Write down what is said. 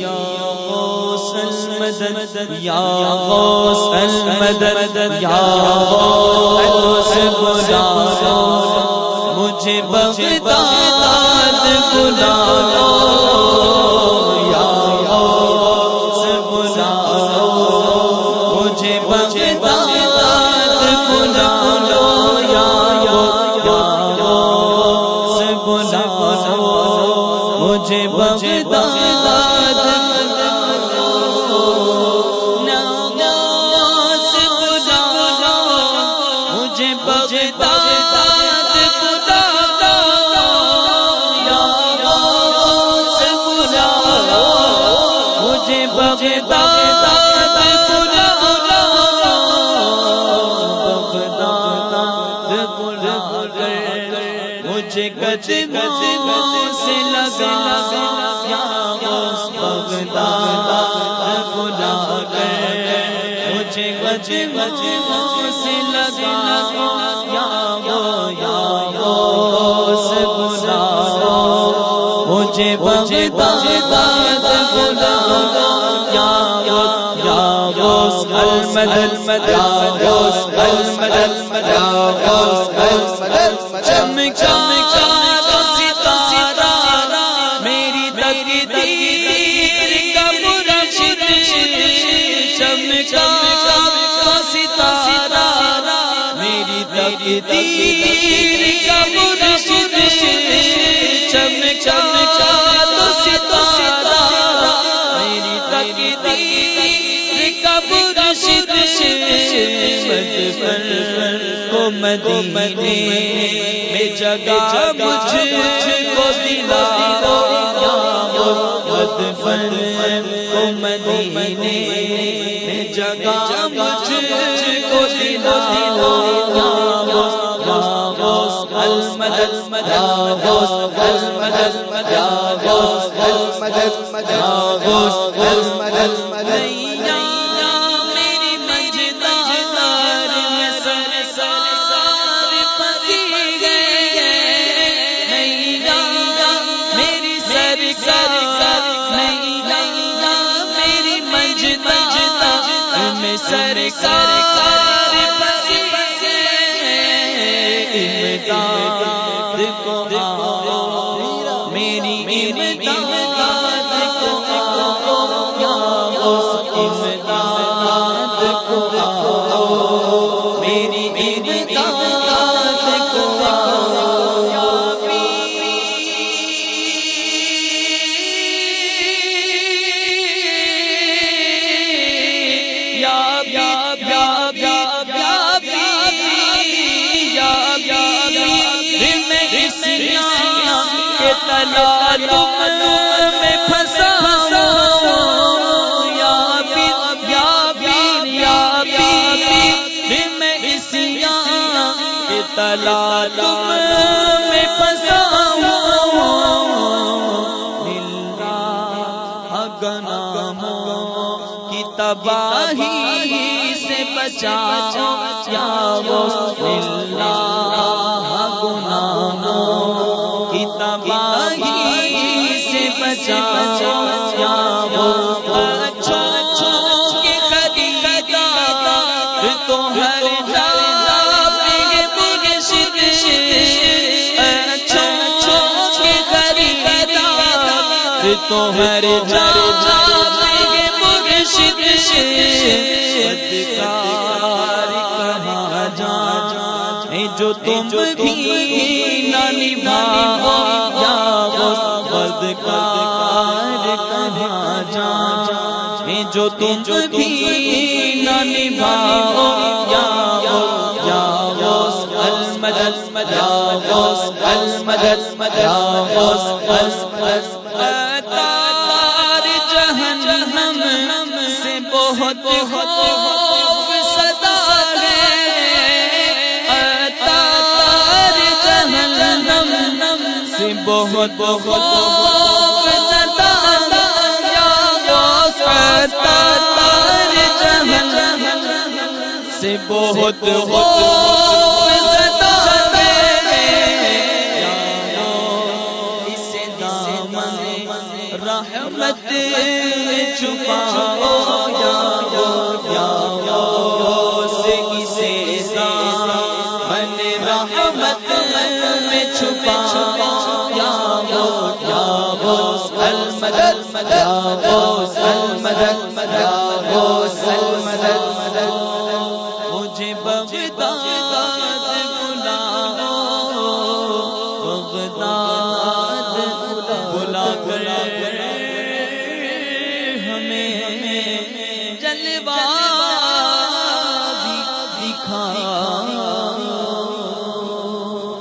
یا غوث المدد یا غوث المدد یا غوث مجھے بغداد بلا مجھے گج گج سے لگا یا بغداد بلا مجھے گج گج سے لگا یا غو- یا بلا مجھے بغداد بلا یا یا یا یا چمکا تقدیر کا مرشد چمکا ستارہ، میری تقدیر کا مرشد مدفن کو مدینے میں جگہ مجھ کو دلا یا مدفن کو مدینے میں جگہ مجھ کو دلا۔ المدد یا غوث المدد یا غوث المدد یا غوث المدد نیا میری مجدار میں سر سار گئے نیا میری سر سر نیا میری مجدار میں سر سار کو تلا میں پھنسا گناموں کی تباہی سے بچا یا وہ اللہ مرشد بدکار کہاں جا جو تم بھی نہ نبھاؤ یا مددگار کہاں جا جو تم بھی نہ نبھاؤ یا یا غوث المدد یا غوث المدد یا غوث المدد سے بہت خوف سے بہت خوف صدا رحمت میں چھپا. یا وہ یا وہ المدد یا جلوہ